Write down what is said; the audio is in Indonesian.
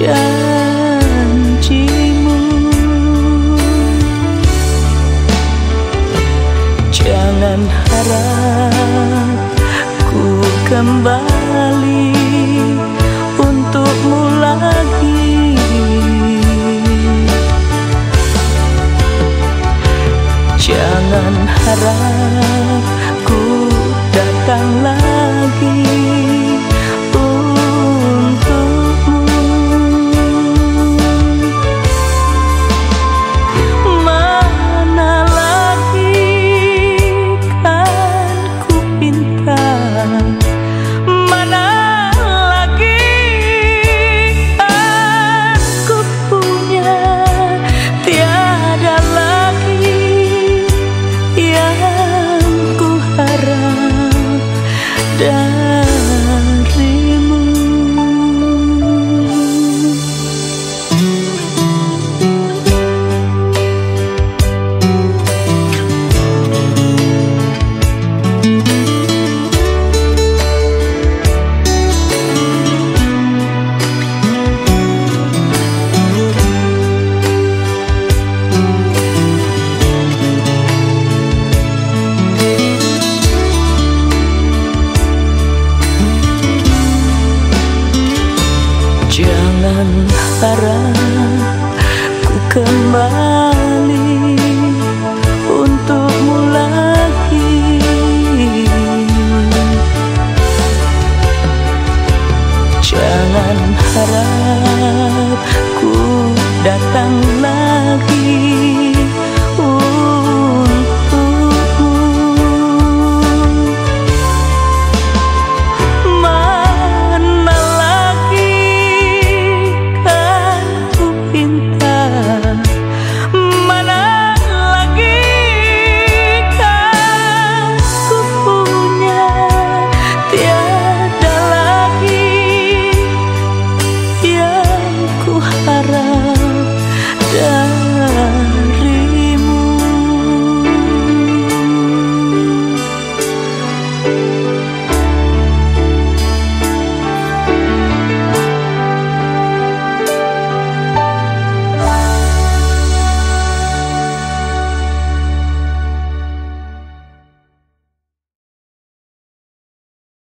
janjimu. Jangan harap ku kembali. para